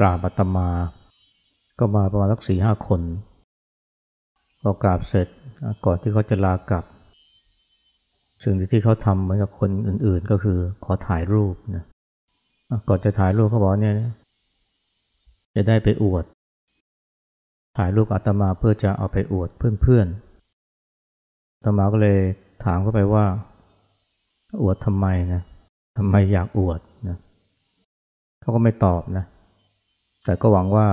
กราบอาตมา ก็มาประมาณสักสี่ห้าคนพอกราบเสร็จก่อนที่เขาจะลากลับ สิ่งที่เขาทำเหมือนกับคนอื่นๆ ก็คือขอถ่ายรูปนะก่อนจะถ่ายรูปเขาบอกเนี่ยจะได้ไปอวด ถ่ายรูปอาตมาเพื่อจะเอาไปอวดเพื่อนๆอาตมาก็เลยถามเขาไปว่า อวดทำไมนะทำไมอยากอวดนะเขาก็ไม่ตอบนะ แต่ก็หวังว่า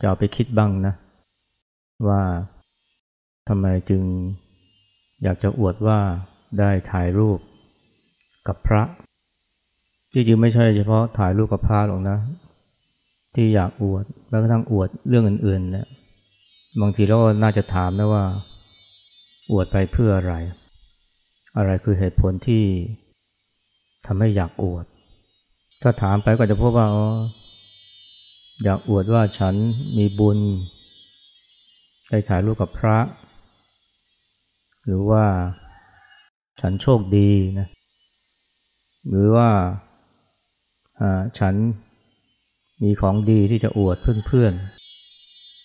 จะเอาไปคิดบ้างนะ ว่าทำไมจึงอยากจะอวดว่าได้ถ่ายรูปกับพระจริงๆไม่ใช่เฉพาะถ่ายรูปกับพระหรอกนะ ที่อยากอวดแม้กระทั่งอวดเรื่องอื่นๆเนี่ยบางทีเราก็น่าจะถามนะว่า อวดไปเพื่ออะไร อะไรคือเหตุผลที่ทำให้อยากอวด ถ้าถามไปก็จะพบว่าอ๋อ อยากอวดว่าฉันมีบุญได้ถ่ายรูปกับพระ หรือว่าฉันโชคดีนะหรือว่าฉันมีของดีที่จะอวดเพื่อน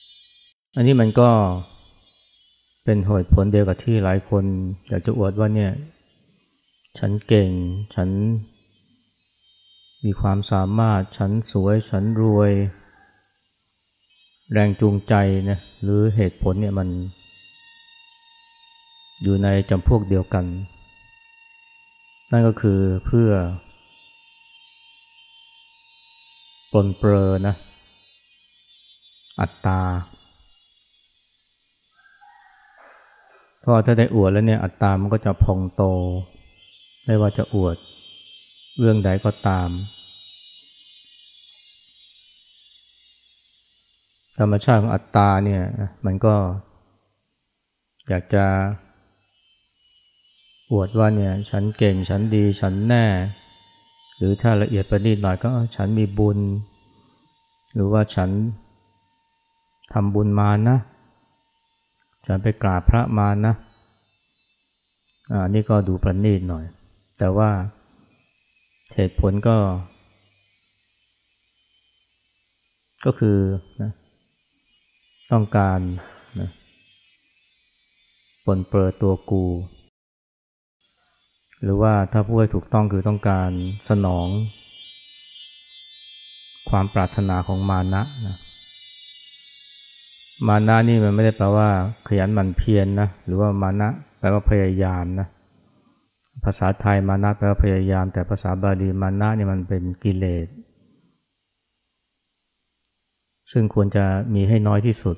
ๆ อันนี้มันก็เป็นเหตุผลเดียวกับที่หลายคนอยากจะอวดว่าเนี่ย ฉันเก่ง ฉัน มีความสามารถฉันสวยฉันรวย แรงจูงใจนะหรือเหตุผลเนี่ยมัน อยู่ในจำพวกเดียวกัน นั่นก็คือเพื่อปลนเปลอนะ อัตตาเพราะถ้าได้อวดแล้วเนี่ยอัตตามันก็จะพองโต ไม่ว่าจะอวด เรื่องใดก็ตาม ธรรมชาติของอัตตาเนี่ยมันก็ อยากจะอวดว่าเนี่ยฉันเก่งฉันดีฉันแน่ หรือถ้าละเอียดประณีตหน่อยก็ฉันมีบุญ หรือว่าฉันทำบุญมานะ ฉันไปกราบพระมานะอันนี้ก็ดูประณีตหน่อย แต่ว่า เหตุผลก็ ก็คือนะต้องการนะปนเปื้อตัวกู หรือว่าถ้าพูดให้ถูกต้องคือต้องการสนอง ความปรารถนาของมานะนะมานะนี่มันไม่ได้แปลว่าขยันหมั่นเพียรนนะหรือว่ามานะแปลว่าพยายามนะ ภาษาไทยมานะแปลว่าพยายาม แต่ภาษาบาลีมานะนี่มันเป็นกิเลส ซึ่งควรจะมีให้น้อยที่สุด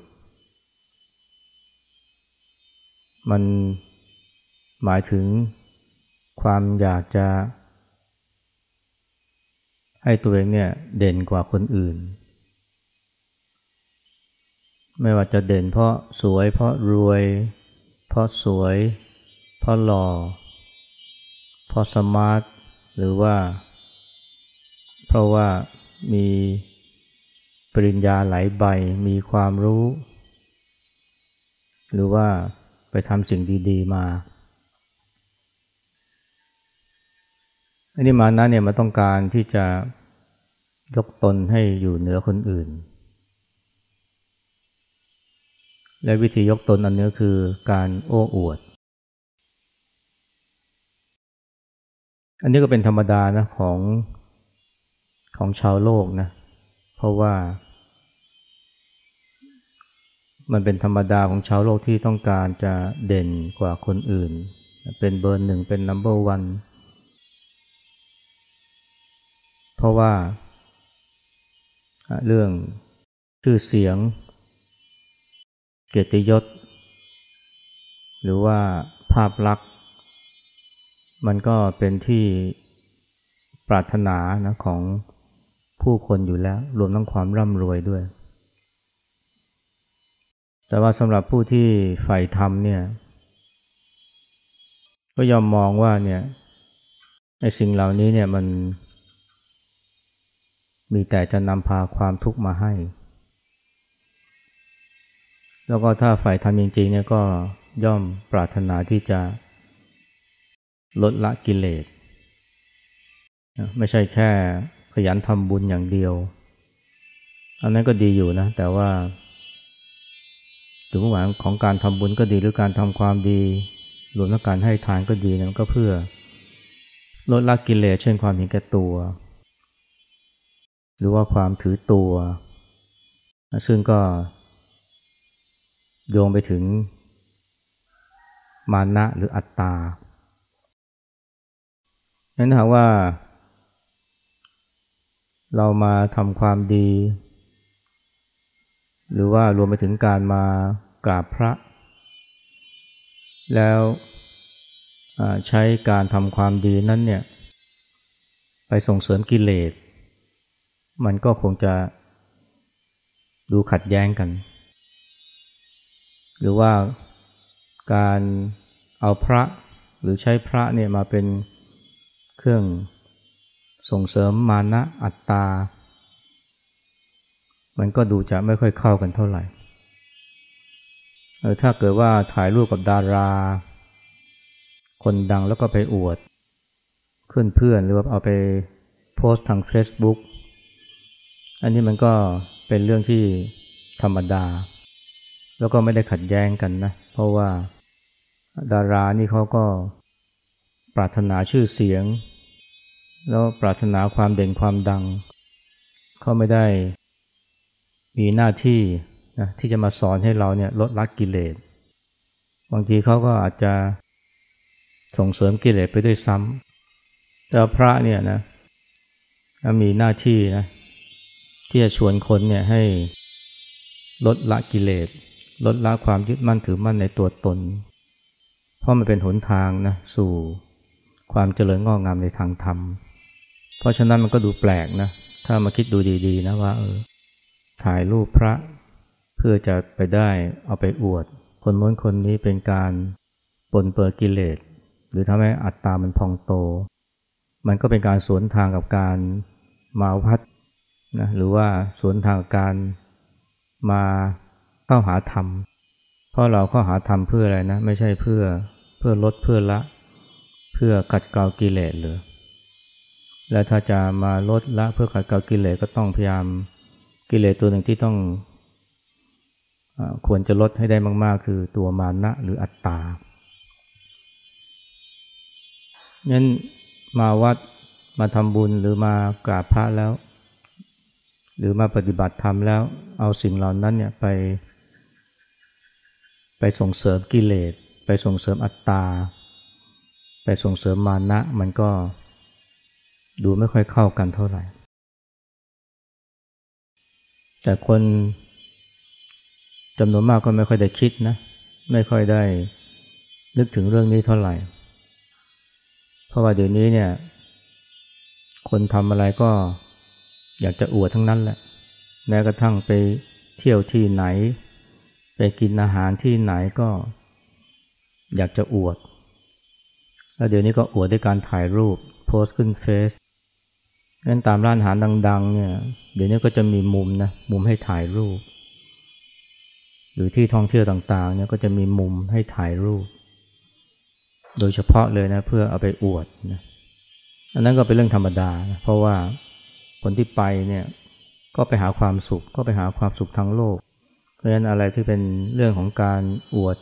มันหมายถึงความอยากจะ ให้ตัวเองเนี่ยเด่นกว่าคนอื่น ไม่ว่าจะเด่นเพราะสวยเพราะรวย เพราะสวย เพราะหล่อเพราะสมาร์ทหรือว่า เพราะว่ามีปริญญาหลายใบมีความรู้ หรือว่าไปทำสิ่งดี ๆ มาอันนี้มานะเนี่ยมาต้องการที่จะยกตนให้อยู่เหนือคนอื่น และวิธียกตนอันนี้คือการโอ้อวด อันนี้ก็เป็นธรรมดานะของของชาวโลกนะ เพราะว่า มันเป็นธรรมดาของชาวโลกที่ต้องการจะเด่นกว่าคนอื่น เป็นเบอร์หนึ่งเป็นนัมเบอร์วันเพราะว่าเรื่องชื่อเสียง เกียรติยศ หรือว่าภาพลักษณ์ มันก็เป็นที่ปรารถนานะของผู้คนอยู่แล้ว รวมทั้งความร่ำรวยด้วย แต่ว่าสำหรับผู้ที่ใฝ่ธรรมเนี่ย ก็ยอมมองว่าเนี่ยในสิ่งเหล่านี้เนี่ยมัน มีแต่จะนำพาความทุกข์มาให้ แล้วก็ถ้าฝ่ายทำจริงๆเนี่ยก็ย่อมปรารถนาที่จะ ลดละกิเลสไม่ใช่แค่ขยันทำบุญอย่างเดียว อันนั้นก็ดีอยู่นะ แต่ว่าจุดมุ่งหมายของการทำบุญก็ดีหรือการทำความดีรวมทั้งการให้ทานก็ดีนั้นก็เพื่อ ลดละกิเลสเช่นความเห็นแก่ตัว หรือว่าความถือตัว ซึ่งก็ โยงไปถึง มานะหรืออัตตา นั้นหากว่า เรามาทำความดี หรือว่ารวมไปถึงการมากราบพระ แล้วใช้การทำความดีนั้นเนี่ย ไปส่งเสริมกิเลส มันก็คงจะดูขัดแย้งกัน หรือว่าการเอาพระหรือใช้พระเนี่ยมาเป็นเครื่องส่งเสริมมานะอัตตา มันก็ดูจะไม่ค่อยเข้ากันเท่าไหร่เออถ้าเกิดว่าถ่ายรูปกับดารา คนดังแล้วก็ไปอวดเพื่อนเพื่อนหรือว่าเอาไปโพสต์ทาง Facebook อันนี้มันก็เป็นเรื่องที่ธรรมดา แล้วก็ไม่ได้ขัดแย้งกันนะ เพราะว่าดารานี่เขาก็ปรารถนาชื่อเสียง แล้วปรารถนาความเด่นความดัง เขาไม่ได้มีหน้าที่นะที่จะมาสอนให้เราเนี่ยลดละกกิเลส บางทีเขาก็อาจจะส่งเสริมกิเลสไปด้วยซ้ำแต่พระเนี่ยนะมีหน้าที่นะที่จะชวนคนเนี่ยให้ลดละกิเลส ลดละความยึดมั่นถือมั่นในตัวตน เพราะมันเป็นหนทางนะสู่ความเจริญงอกงามในทางธรรม เพราะฉะนั้นมันก็ดูแปลกนะ ถ้ามาคิดดูดีๆนะว่าเออถ่ายรูปพระเพื่อจะไปได้เอาไปอวด คนโน้นคนนี้เป็นการปนเปื้อกิเลสหรือทำให้อัตตามันพองโต มันก็เป็นการสวนทางกับการมาวัดนะหรือว่าสวนทางกับการมาเข้าหาธรรม เพราะเราเข้าหาธรรมเพื่ออะไรนะ ไม่ใช่เพื่อเพื่อลดเพื่อละ เพื่อขัดเกลากิเลสเลย และถ้าจะมาลดละเพื่อขัดเกลากิเลสก็ต้องพยายามกิเลสตัวหนึ่งที่ต้องอควรจะลดให้ได้มาก ๆ คือตัวมานะหรืออัตตางั้นมาวัดมาทำบุญหรือมากราบพระแล้ว หรือมาปฏิบัติธรรมแล้ว เอาสิ่งเหล่านั้นเนี่ยไป ไปส่งเสริมกิเลส ไปส่งเสริมอัตตา ไปส่งเสริมมานะมันก็ ดูไม่ค่อยเข้ากันเท่าไหร่ แต่คนจำนวนมากก็ไม่ค่อยได้คิดนะ ไม่ค่อยได้นึกถึงเรื่องนี้เท่าไหร่ เพราะว่าเดี๋ยวนี้เนี่ย คนทำอะไรก็อยากจะอวดทั้งนั้นแหละ แม้กระทั่งไปเที่ยวที่ไหน ไปกินอาหารที่ไหนก็อยากจะอวด แล้วเดี๋ยวนี้ก็อวดด้วยการถ่ายรูปโพสต์ขึ้นเฟซ งั้นตามร้านอาหารดัง ๆ เนี่ย เดี๋ยวนี้ก็จะมีมุมนะ มุมให้ถ่ายรูป หรือที่ท่องเที่ยวต่าง ๆ เนี่ยก็จะมีมุมให้ถ่ายรูป โดยเฉพาะเลยนะ เพื่อเอาไปอวดนะอันนั้นก็เป็นเรื่องธรรมดานะเพราะว่าคนที่ไปเนี่ยก็ไปหาความสุข ก็ไปหาความสุขทั้งโลก เพราะฉะนั้นอะไรที่เป็นเรื่องของการอวด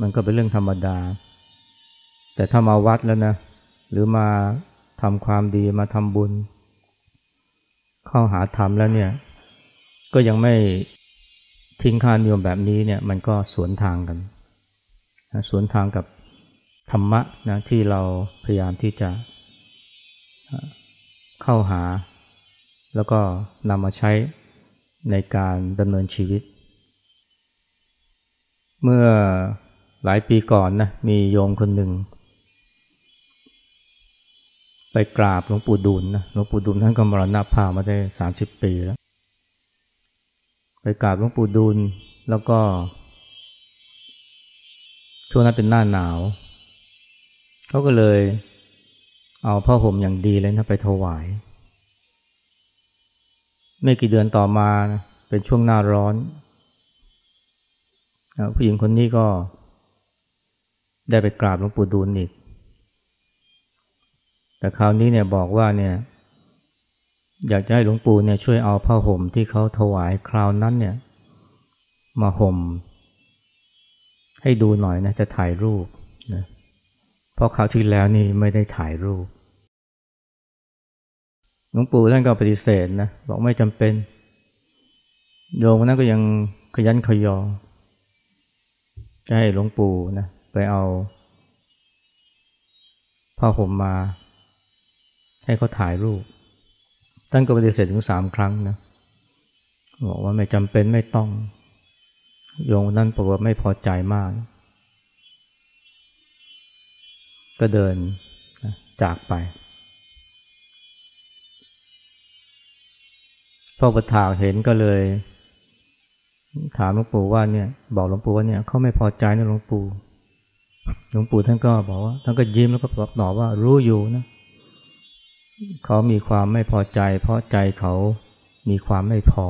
มันก็เป็นเรื่องธรรมดา แต่ถ้ามาวัดแล้วนะ หรือมา ทำความดีมาทำบุญ เข้าหาธรรมแล้วเนี่ยก็ยังไม่ทิ้งค่านิยมแบบนี้เนี่ยมันก็สวนทางกันสวนทางกับธรรมะนะที่เราพยายามที่จะเข้าหา แล้วก็นำมาใช้ในการดำเนินชีวิต เมื่อหลายปีก่อนนะมีโยมคนหนึ่ง ไปกราบหลวงปู่ดูลนะหลวงปู่ดูลท่านก็มรณภาพมาได้สามสิบปีแล้ว ไปกราบหลวงปู่ดูลแล้วก็ ช่วงนั้นเป็นหน้าหนาวเขาก็เลยเอาผ้าห่มอย่างดีเลยนะไปถวาย ไม่กี่เดือนต่อมาเป็นช่วงหน้าร้อนผู้หญิงคนนี้ก็ได้ไปกราบหลวงปู่ดูลอีก แต่คราวนี้เนี่ยบอกว่าเนี่ยอยากจะให้หลวงปู่เนี่ยช่วยเอาผ้าห่มที่เขาถวายคราวนั้นเนี่ยมาห่ม ให้ดูหน่อยนะจะถ่ายรูปนะเพราะคราวที่แล้วนี่ไม่ได้ถ่ายรูปหลวงปู่ท่านก็ปฏิเสธนะบอกไม่จำเป็น โยมนั้นก็ยังขยันขยอจะให้หลวงปู่นะไปเอาผ้าห่มมา ให้เขาถ่ายรูป ท่านก็ปฏิเสธถึงสามครั้งนะ บอกว่าไม่จำเป็นไม่ต้อง โยมนั้นปรากฏไม่พอใจมาก ก็เดินจากไปพ่อประถากเห็นก็เลย ถามหลวงปู่ว่าเนี่ย บอกหลวงปู่ว่าเนี่ยเขาไม่พอใจนะหลวงปู่หลวงปู่ท่านก็บอกว่าท่านก็ยิ้มแล้วก็บอกตอบว่ารู้อยู่นะ เขามีความไม่พอใจ เพราะใจเขามีความไม่พอ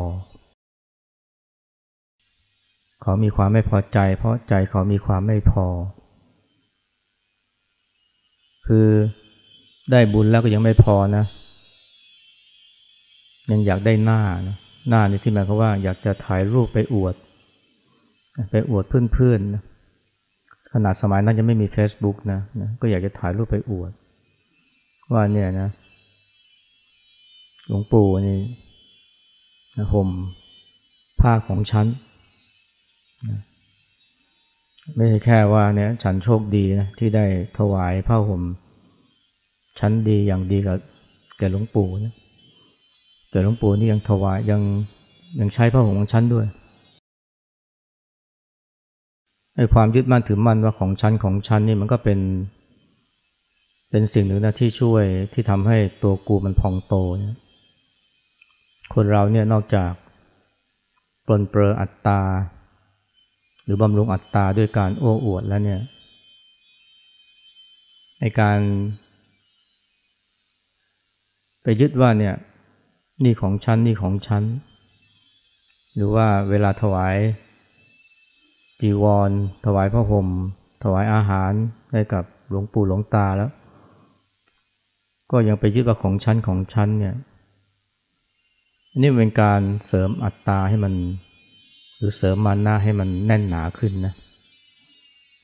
เขามีความไม่พอใจ เพราะใจเขามีความไม่พอ คือได้บุญแล้วก็ยังไม่พอนะ ยังอยากได้หน้านะหน้านี่ที่หมายความว่าอยากจะถ่ายรูปไปอวด ไปอวดเพื่อนๆนะขนาดสมัยนั้นยังไม่มี Facebook นะนะก็อยากจะถ่ายรูปไปอวด ว่าเนี่ยนะ หลวงปู่นี่นะห่มผ้าของฉันนะไม่ใช่แค่ว่าเนี่ยฉันโชคดีนะที่ได้ถวายผ้าห่มชั้นดีอย่างดีกับแก่หลวงปู่นะแต่หลวงปู่นี่ยังถวายยังยังใช้ผ้าห่มของฉันด้วยไอ้ความยึดมั่นถือมั่นว่าของฉันของฉันนี่มันก็เป็น เป็นสิ่งหนึ่งนะที่ช่วยที่ทำให้ตัวกูมันพองโตเนี่ย คนเราเนี่ยนอกจากปลนเปลืออัตตา หรือบำรุงอัตตาด้วยการโอ้อวดแล้วเนี่ยในการไปยึดว่าเนี่ยนี่ของฉันนี่ของฉัน หรือว่าเวลาถวายจีวร ถวายพระห่มถวายอาหารให้กับหลวงปู่หลวงตาแล้ว ก็ยังไปยึดว่าของฉันของฉันเนี่ย นี่เป็นการเสริมอัตตาให้มัน หรือเสริมมานะให้มันแน่นหนาขึ้นนะ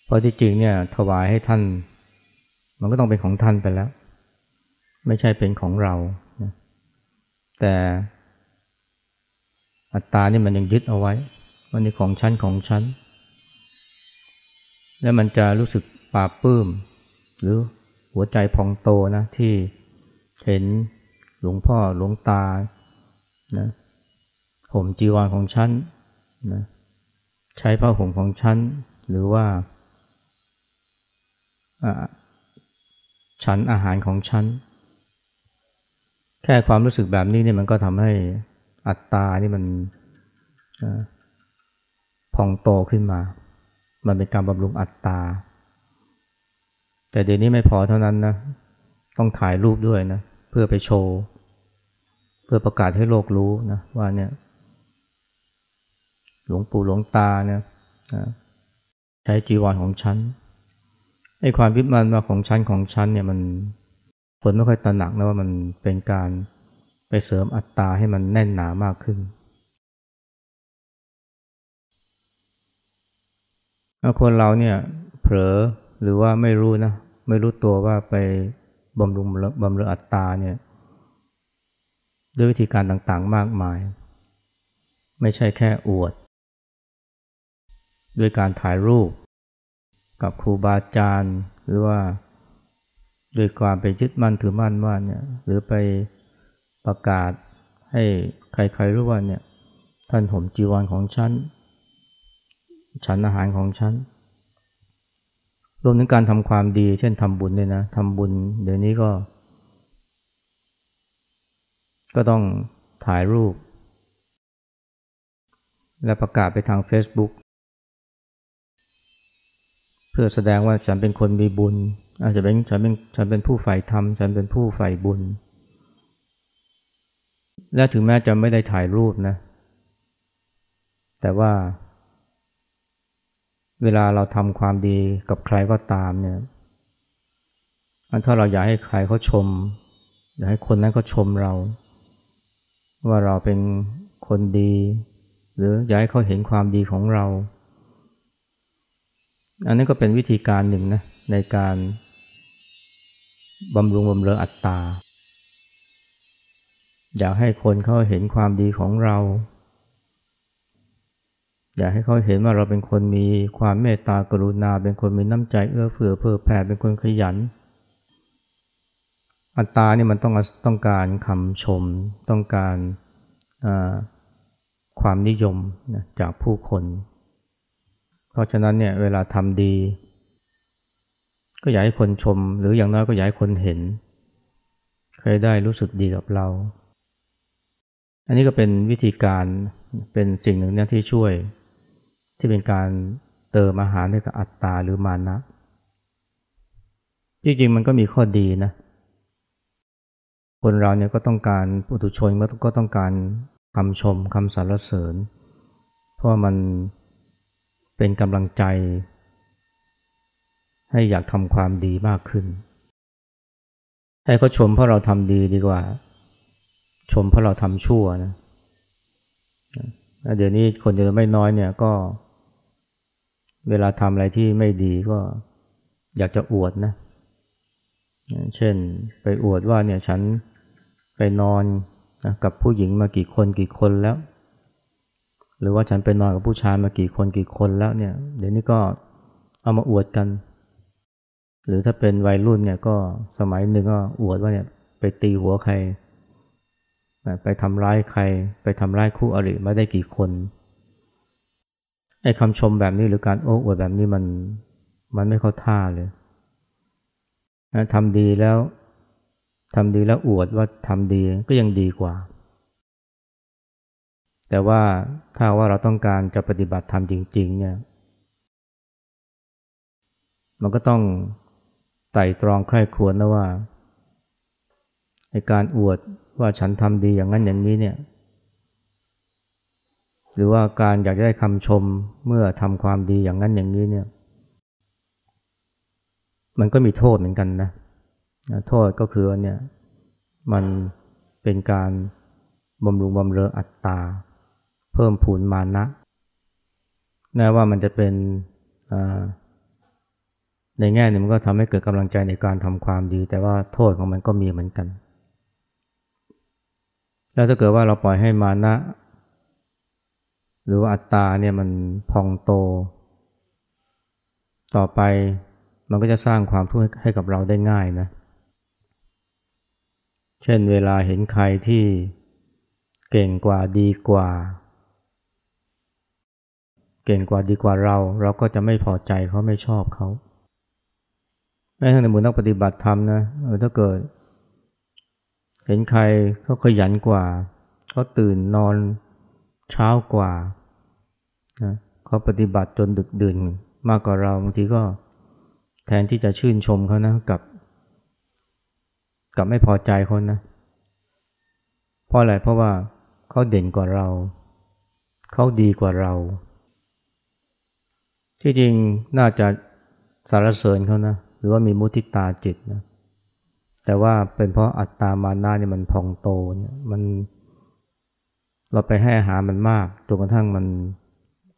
เพราะที่จริงเนี่ยถวายให้ท่าน มันก็ต้องเป็นของท่านไปแล้ว ไม่ใช่เป็นของเรานะแต่อัตตานี่มันยังยึดเอาไว้ว่านี่ของฉันของฉัน แล้วมันจะรู้สึกปาปื้ม หรือหัวใจพองโตนะที่เห็นหลวงพ่อหลวงตา นะห่มจีวรของฉันนะใช้ผ้าห่มของฉันหรือว่าฉันอาหารของฉันแค่ความรู้สึกแบบนี้เนี่ยมันก็ทำให้อัตตานี่มันพองโตขึ้นมา มันเป็นการบำรุงอัตตา แต่เดี๋ยวนี้ไม่พอเท่านั้นนะ ต้องถ่ายรูปด้วยนะ เพื่อไปโชว์ เพื่อประกาศให้โลกรู้นะว่าเนี่ย หลวงปู่หลวงตาเนี่ยใช้จีวรของฉันไอ้ความวิมันว่าของฉันของฉันเนี่ยมันคนไม่ค่อยตระหนักนะว่ามันเป็นการไปเสริมอัตตาให้มันแน่นหนามากขึ้นคนเราเนี่ยเผลอหรือว่าไม่รู้นะ ไม่รู้ตัวว่าไปบำรุงบำรุงอัตตาเนี่ย ด้วยวิธีการต่างๆมากมาย ไม่ใช่แค่อวด ด้วยการถ่ายรูป กับครูบาอาจารย์หรือว่าด้วยความไปยึดมั่นถือมั่นว่าเนี่ยหรือไปประกาศให้ใครๆรู้ว่าเนี่ยท่านผมจีวรของฉัน ฉันอาหารของฉัน รวมถึงการทำความดี เช่นทำบุญเนี่ยนะทำบุญ เดี๋ยวนี้ก็ ก็ต้องถ่ายรูป และประกาศไปทาง Facebook เพื่อแสดงว่าฉันเป็นคนมีบุญ อาจจะเป็นฉันเป็นฉันเป็นผู้ใฝ่ธรรม ฉันเป็นผู้ใฝ่บุญ และถึงแม้จะไม่ได้ถ่ายรูปนะ แต่ว่า เวลาเราทำความดีกับใครก็ตามเนี่ยถ้าเราอยากให้ใครเขาชม อยากให้คนนั้นเขาชมเรา ว่าเราเป็นคนดี หรืออยากให้เขาเห็นความดีของเรา อันนี้ก็เป็นวิธีการหนึ่งนะในการบำรุงบำเรออัตตา อยากให้คนเขาเห็นความดีของเรา อยากให้เขาเห็นว่าเราเป็นคนมีความเมตตากรุณา เป็นคนมีน้ำใจเอื้อเฟื้อเผื่อแผ่เป็นคนขยัน อัตตาเนี่ยมันต้องต้องการคำชม ต้องการความนิยมนะจากผู้คน เพราะฉะนั้นเนี่ยเวลาทำดี ก็อยากให้คนชม หรืออย่างน้อยก็อยากให้คนเห็นใครได้รู้สึกดีกับเรา อันนี้ก็เป็นวิธีการเป็นสิ่งหนึ่งเนี่ยที่ช่วย ที่เป็นการเติมอาหารให้กับอัตตาหรือมานะ จริงๆมันก็มีข้อดีนะ คนเราเนี่ยก็ต้องการปุถุชนก็ต้องการคำชมคำสรรเสริญ เพราะมันเป็นกำลังใจ ให้อยากทำความดีมากขึ้น ให้เขาชมเพราะเราทำดีดีกว่า ชมเพราะเราทำชั่วนะเดี๋ยวนี้คนจะไม่น้อยเนี่ยก็ เวลาทำอะไรที่ไม่ดีก็อยากจะอวดนะ เช่นไปอวดว่าเนี่ยฉัน ไปนอนนะกับผู้หญิงมากี่คนกี่คนแล้ว หรือว่าฉันไปนอนกับผู้ชายมากี่คนกี่คนแล้วเนี่ย เดี๋ยวนี้ก็เอามาอวดกัน หรือถ้าเป็นวัยรุ่นเนี่ยก็สมัยหนึ่งก็อวดว่าเนี่ยไปตีหัวใคร ไปทำร้ายใคร ไปทำร้ายคู่อริมาได้กี่คนไอ้คำชมแบบนี้หรือการโอ้อวดแบบนี้มันมันไม่เข้าท่าเลยนะทำดีแล้ว ทำดีแล้วอวดว่าทำดีก็ยังดีกว่า แต่ว่าถ้าว่าเราต้องการจะปฏิบัติธรรมจริง ๆ เนี่ย มันก็ต้องไต่ตรองใคร่ครวญนะว่าในการอวดว่าฉันทำดีอย่างนั้นอย่างนี้เนี่ย หรือว่าการอยากได้คำชมเมื่อทำความดีอย่างนั้นอย่างนี้เนี่ย มันก็มีโทษเหมือนกันนะ โทษก็คือเนี่ยมันเป็นการบำรุงบำเรออัตตา เพิ่มผูนมานะแม้ว่ามันจะเป็นในแง่นึงมันก็ทำให้เกิดกำลังใจในการทำความดี แต่ว่าโทษของมันก็มีเหมือนกัน แล้วถ้าเกิดว่าเราปล่อยให้มานะ หรือว่าอัตตาเนี่ยมันพองโต ต่อไปมันก็จะสร้างความทุกข์ให้กับเราได้ง่ายนะเเช่นเวลาเห็นใครที่เก่งกว่าดีกว่า เก่งกว่าดีกว่าเรา เราก็จะไม่พอใจเขาไม่ชอบเขาแม้ทั้งในหมู่นักปฏิบัติธรรมนะเออถ้าเกิด เห็นใครเขาขยันกว่าเขาตื่นนอนเช้ากว่านะเขาปฏิบัติจนดึกดื่นมากกว่าเราบางทีก็แทนที่จะชื่นชมเขานะกับ กับไม่พอใจคนนะ เพราะอะไรเพราะว่าเขาเด่นกว่าเรา เขาดีกว่าเรา ที่จริงน่าจะสารเสริญเขานะ หรือว่ามีมุทิตาจิตนะ แต่ว่าเป็นเพราะอัตตามานาเนี่ยมันพองโตเนี่ยมัน เราไปให้อาหารมันมากจนกระทั่งมัน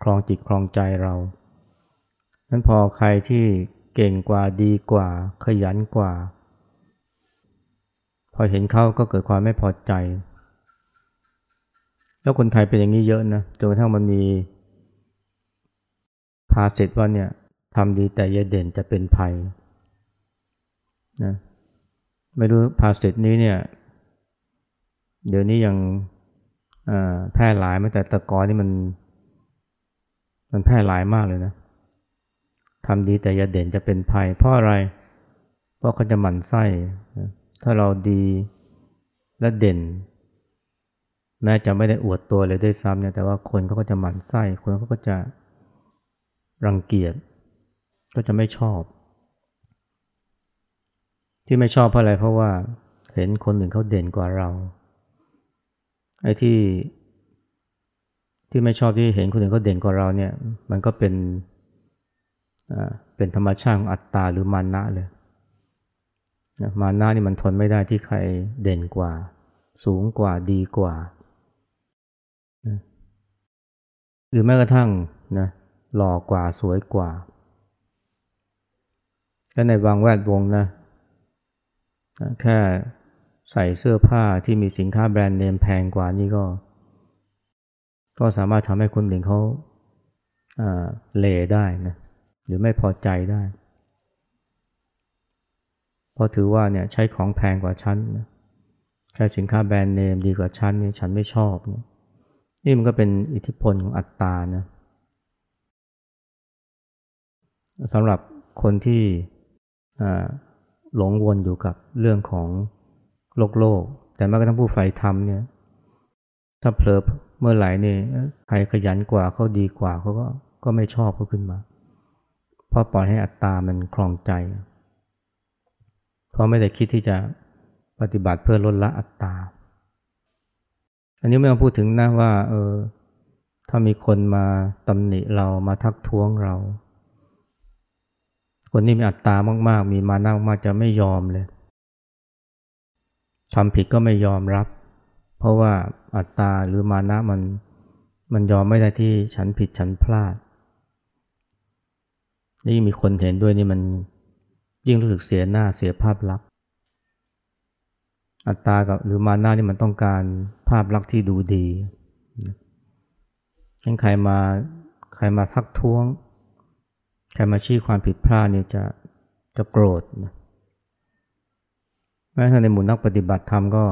คลองจิตคลองใจเรานั้นพอใครที่เก่งกว่าดีกว่า ขยันกว่า พอเห็นเขาก็เกิดความไม่พอใจ แล้วคนไทยเป็นอย่างนี้เยอะนะจนกระทั่งมันมีภาษิตว่าเนี่ยทำดีแต่ยาเด่นจะเป็นภัยนะไม่รู้ภาษิตนี้เนี่ยเดี๋ยวนี้ยังแพร่หลายไม่แต่ตะกอนนี่มัน มันแพร่หลายมากเลยนะทำดีแต่ยาเด่นจะเป็นภัย เพราะอะไร เพราะเขาจะหมั่นไส้นะ ถ้าเราดีและเด่น แม้จะไม่ได้อวดตัวเลยด้วยซ้ำเนี่ยแต่ว่าคนเขาก็จะหมั่นไส้คนเขาก็จะรังเกียจก็จะไม่ชอบ ที่ไม่ชอบเพราะอะไรเพราะว่าเห็นคนอื่นเขาเด่นกว่าเราไอ้ที่ที่ไม่ชอบที่เห็นคนอื่นเขาเด่นกว่าเราเนี่ย มันก็เป็นเป็นธรรมชาติของอัตตาหรือมานะเลย มานะนี่มันทนไม่ได้ที่ใครเด่นกว่า สูงกว่าดีกว่า หรือแม้กระทั่งนะหล่อกว่าสวยกว่า และในบางแวดวงนะ แค่ใส่เสื้อผ้าที่มีสินค้าแบรนด์เนมแพงกว่านี่ก็ ก็สามารถทำให้คนอื่นเขาเลได้นะหรือไม่พอใจได้ เพราะถือว่าเนี่ยใช้ของแพงกว่าฉันนะใช้สินค้าแบรนด์เนมดีกว่าฉันนี่ฉันไม่ชอบเนี่ยนี่มันก็เป็นอิทธิพลของอัตตานะสำหรับคนที่หลงวนอยู่กับเรื่องของโลกโลก แต่แม้กระทั่งผู้ใฝ่ธรรมเนี่ยถ้าเผลอเมื่อไหร่นี่ใครขยันกว่าเขาดีกว่าเขาก็ก็ไม่ชอบเขาขึ้นมา เพราะปล่อยให้อัตตามันคลองใจ เพราะไม่ได้คิดที่จะปฏิบัติเพื่อลดละอัตตา อันนี้ไม่ต้องพูดถึงนะว่า เออ ถ้ามีคนมาตำหนิเรามาทักท้วงเรา คนนี้มีอัตตามาก ๆ มีมานะมากจะไม่ยอมเลยทำผิดก็ไม่ยอมรับ เพราะว่าอัตตาหรือมานะมันมันยอมไม่ได้ที่ฉันผิดฉันพลาด นี่มีคนเห็นด้วยนี่มัน ยิ่งรู้สึกเสียหน้าเสียภาพลักษณ์อัตตากับหรือมานะนี่มันต้องการภาพลักษณ์ที่ดูดีงั้นใครมาใครมาทักท้วง ใครมาชี้ความผิดพลาดเนี่ยจะจะโกรธนะแม้ถ้าในหมู่นักปฏิบัติธรรมก็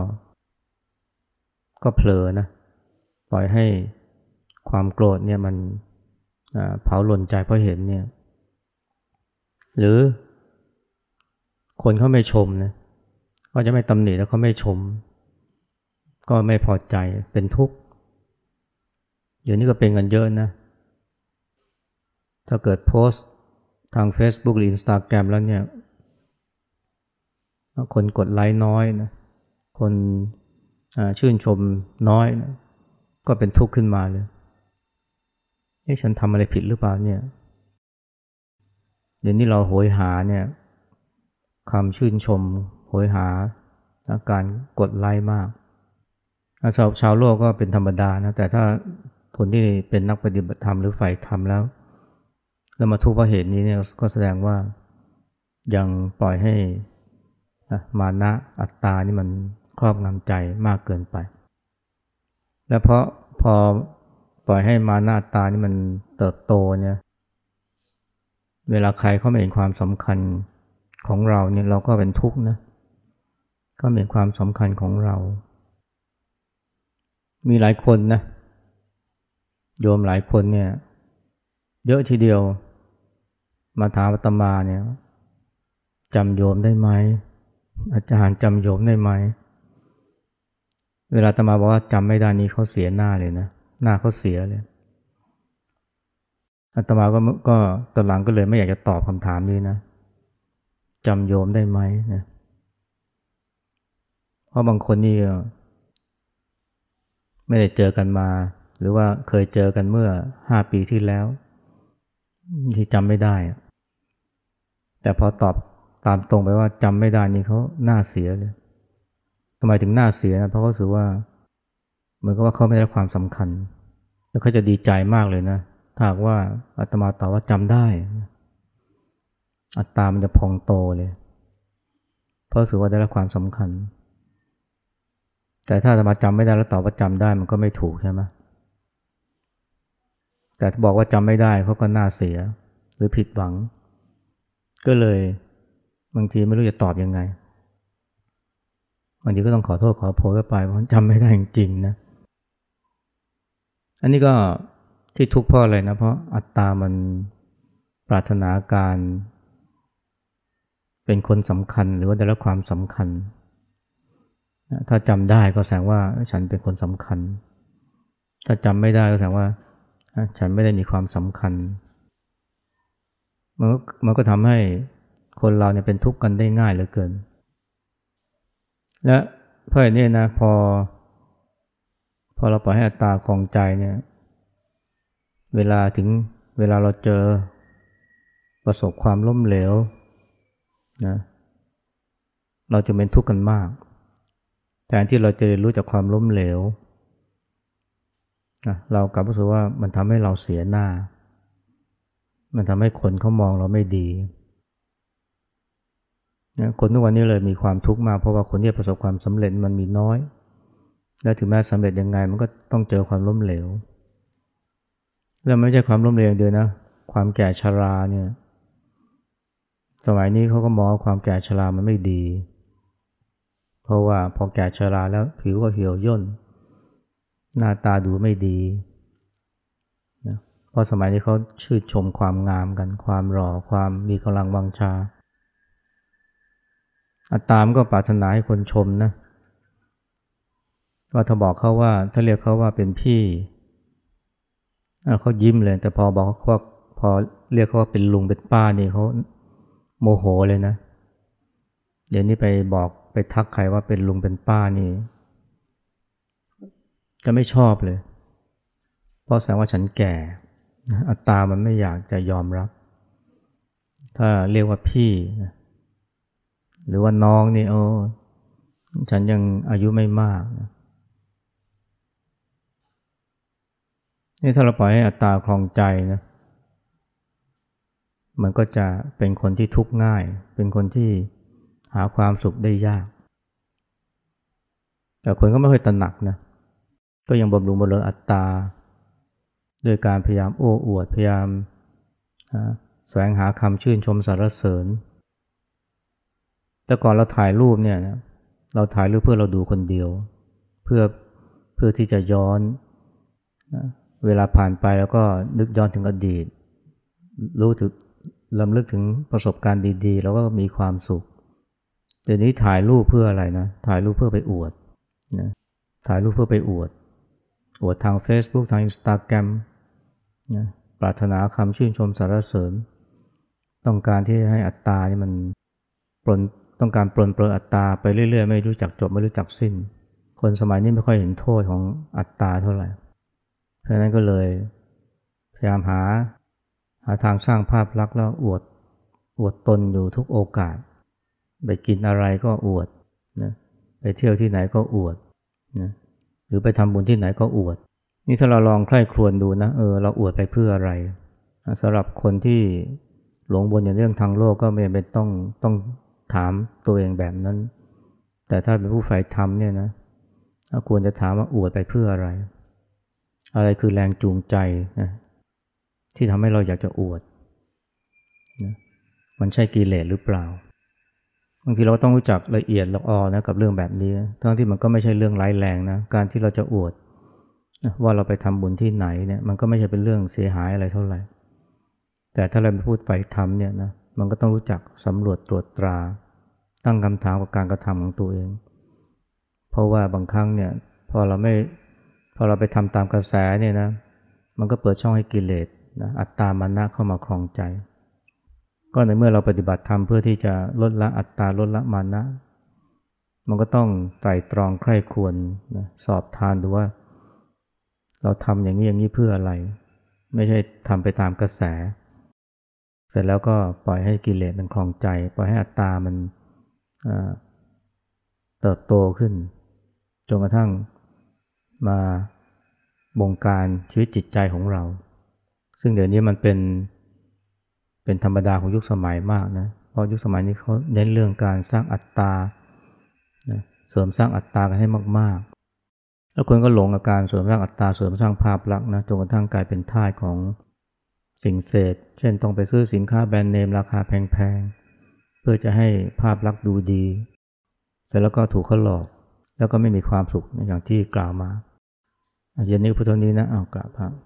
ก็เผลอนะปล่อยให้ความโกรธเนี่ยมันเผาหล่นใจเพราะเห็นเนี่ย หรือ คนเขาไม่ชมนะเขาจะไม่ตำหนิแล้วเขาไม่ชม ก็ไม่พอใจเป็นทุกข์เดี๋ยวนี้ก็เป็นกันเยอะนะ ถ้าเกิดโพสต์ทาง Facebook หรือ Instagram แล้วเนี่ย คนกดไลค์น้อยนะ คนชื่นชมน้อยนะ ก็เป็นทุกข์ขึ้นมาเลยเฮ้ฉันทำอะไรผิดหรือเปล่าเนี่ย เดี๋ยวนี้เราโหยหาเนี่ย คำชื่นชมโหยหาอาการกดไลค์มากชาวชาวโลกก็เป็นธรรมดานะ แต่ถ้าคนที่เป็นนักปฏิบัติธรรมหรือฝ่ายธรรมแล้ว แล้วมาทุกข์เพราะเหตุนี้เนี่ยก็แสดงว่ายังปล่อยให้มานะอัตตานี่มันครอบงำใจมากเกินไป และเพราะพอปล่อยให้มานะอัตตานี่มันเติบโตเนี่ย เวลาใครเขาไม่เห็นความสำคัญ ของเราเนี่ยเราก็เป็นทุกข์นะก็เห็นความสำคัญของเรา มีหลายคนนะโยมหลายคนเนี่ย เยอะทีเดียว มาถามอาตมาเนี่ยจำโยมได้ไหมอาจารย์จำโยมได้ไหมเวลาตมาบอกว่าจำไม่ได้นี้เขาเสียหน้าเลยนะหน้าเขาเสียเลยอาตมาก็ก็ตอนหลังก็เลยไม่อยากจะตอบคำถามนี้นะ จำโยมได้ไหมนะเพราะบางคนนี่ไม่ได้เจอกันมา หรือว่าเคยเจอกันเมื่อห้าปีที่แล้ว ที่จำไม่ได้ แต่พอตอบตามตรงไปว่าจำไม่ได้นี่เขาหน้าเสียเลยทำไมถึงหน้าเสียนะเพราะเขาสึกว่าเหมือนกับว่าเขาไม่ได้ความสำคัญ แล้วเขาจะดีใจมากเลยนะถ้าว่าอาตมาตอบว่าจำได้ อัตตามันจะพองโตเลย เพราะสึกว่าได้รับความสำคัญ แต่ถ้าอาตมาจำไม่ได้แล้วตอบว่าจำได้มันก็ไม่ถูกใช่ไหมแต่ถ้าบอกว่าจำไม่ได้เขาก็น่าเสีย หรือผิดหวัง ก็เลยบางทีไม่รู้จะตอบยังไงบางทีก็ต้องขอโทษขอโพยไปเพราะจำไม่ได้จริงๆนะอันนี้ก็ที่ทุกข์เพราะอะไรนะ เพราะอัตตามันปรารถนาการ เป็นคนสำคัญหรือว่าได้รับความสำคัญ ถ้าจำได้ก็แสดงว่าฉันเป็นคนสำคัญ ถ้าจำไม่ได้ก็แสดงว่า ฉันไม่ได้มีความสำคัญ มันก็มันก็ทำให้คนเราเนี่ยเป็นทุกข์กันได้ง่ายเหลือเกิน และเพราะอย่างนี้นะพอ พอเราปล่อยให้อัตตาคลองใจเนี่ย เวลาถึงเวลาเราเจอประสบความล้มเหลว นะเราจะเป็นทุกข์กันมาก แทนที่เราจะเรียนรู้จากความล้มเหลวนะเรากลับรู้สึกว่ามันทำให้เราเสียหน้า มันทำให้คนเขามองเราไม่ดีนะคนทุกวันนี้เลยมีความทุกข์มากเพราะว่าคนที่ประสบความสำเร็จมันมีน้อย และถึงแม้สำเร็จยังไงมันก็ต้องเจอความล้มเหลว แล้วไม่ใช่ความล้มเหลวเดียวนะ ความแก่ชราเนี่ย สมัยนี้เขาก็มองความแก่ชรามันไม่ดี เพราะว่าพอแก่ชราแล้วผิวก็เหี่ยวย่น หน้าตาดูไม่ดีนะเพราะสมัยนี้เขาชื่นชมความงามกัน ความหล่อความมีกำลังวังชา อัตามก็ปรารถนาให้คนชมนะ ว่าถ้าบอกเขาว่า ถ้าเรียกเขาว่าเป็นพี่เขายิ้มเลย แต่พอบอกเขาว่าพอเรียกเขาว่าเป็นลุงเป็นป้านี่เขา โมโหเลยนะ เดี๋ยวนี้ไปบอกไปทักใครว่าเป็นลุงเป็นป้านี่ จะไม่ชอบเลย เพราะแสดงว่าฉันแก่ อัตตามันไม่อยากจะยอมรับ ถ้าเรียกว่าพี่นะหรือว่าน้องนี่โอ้ฉันยังอายุไม่มากนะนี่ถ้าเราปล่อยให้อัตตาคลองใจนะ มันก็จะเป็นคนที่ทุกข์ง่าย เป็นคนที่หาความสุขได้ยาก แต่คนก็ไม่ค่อยตระหนักนะ ก็ยังบำรุงบำรุงอัตตาด้วยการพยายามโอ้อวด พยายามแสวงหาคำชื่นชมสรรเสริญ แต่ก่อนเราถ่ายรูปเนี่ยนะเราถ่ายรูปเพื่อเราดูคนเดียว เพื่อเพื่อที่จะย้อนนะเวลาผ่านไปแล้วก็นึกย้อนถึงอดีต รู้ถึง ลำลึกถึงประสบการณ์ดีๆ แล้วก็มีความสุขเดี๋ยวนี้ถ่ายรูปเพื่ออะไรนะ ถ่ายรูปเพื่อไปอวดนะถ่ายรูปเพื่อไปอวด อวดทาง Facebook ทาง Instagram นะปรารถนาคำชื่นชมสรรเสริญ ต้องการที่ให้อัตตานี่มันปลนต้องการปลนเปลืออัตตาไปเรื่อยๆ ไม่รู้จักจบไม่รู้จักสิ้น คนสมัยนี้ไม่ค่อยเห็นโทษของอัตตาเท่าไหร่ เพราะนั้นก็เลยพยายามหา หาทางสร้างภาพลักษณ์แล้วอวดอวดตนอยู่ทุกโอกาส ไปกินอะไรก็อวดนะไปเที่ยวที่ไหนก็อวดนะหรือไปทำบุญที่ไหนก็อวด นี่ถ้าเราลองใคร่ครวญดูนะเออเราอวดไปเพื่ออะไรสำหรับคนที่หลงบนอย่างเรื่องทางโลกก็ไม่เป็นต้องต้องถามตัวเองแบบนั้น แต่ถ้าเป็นผู้ใฝ่ธรรมเนี่ยนะควรจะถามว่าอวดไปเพื่ออะไร อะไรคือแรงจูงใจนะ ที่ทำให้เราอยากจะอวดนะมันใช่กิเลสหรือเปล่าบางทีเราต้องรู้จักละเอียดละออนะกับเรื่องแบบนี้ ทั้งที่มันก็ไม่ใช่เรื่องร้ายแรงนะการที่เราจะอวดว่าเราไปทำบุญที่ไหนเนี่ยมันก็ไม่ใช่เป็นเรื่องเสียหายอะไรเท่าไหร่ แต่ถ้าเราไปพูดไปทำเนี่ยนะมันก็ต้องรู้จักสำรวจตรวจตรา ตั้งคำถามกับการกระทำของตัวเอง เพราะว่าบางครั้งเนี่ยพอเราไม่พอเราไปทำตามกระแสเนี่ยนะมันก็เปิดช่องให้กิเลส นะอัตตามานะเข้ามาครองใจ ก็ในเมื่อเราปฏิบัติธรรมเพื่อที่จะลดละอัตตาลดละมานะ มันก็ต้องไตรตรองใคร่ควรนะสอบทานดูว่า เราทำอย่างนี้อย่างนี้เพื่ออะไร ไม่ใช่ทำไปตามกระแส เสร็จแล้วก็ปล่อยให้กิเลสมันคลองใจ ปล่อยให้อัตตามันเติบโตขึ้นจนกระทั่งมาบงการชีวิตจิตใจของเรา ซึ่งเดี๋ยวนี้มันเป็นเป็นธรรมดาของยุคสมัยมากนะเพราะยุคสมัยนี้เขาเน้นเรื่องการสร้างอัตตานะเสริมสร้างอัตตากันให้มากๆ แล้วคนก็หลงกับการเสริมสร้างอัตตาเสริมสร้างภาพลักษณ์นะจนกระทั่งกลายเป็นท่าของสิ่งเสพเช่นต้องไปซื้อสินค้าแบรนด์เนมราคาแพงๆ เพื่อจะให้ภาพลักษณ์ดูดีแต่แล้วก็ถูกเขาหลอก แล้วก็ไม่มีความสุขอย่างที่กล่าวมาเย็นนี้พุทธนี้นะเอากราบพระ